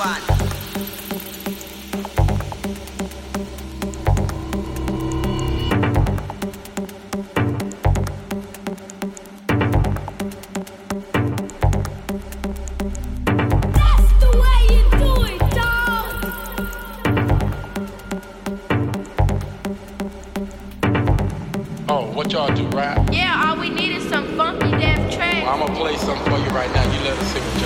Oh, y'all do, rap? Yeah, all we need is some funky death track. Well, I'm gonna play something for you right now. You let us see what y'all.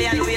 Dale al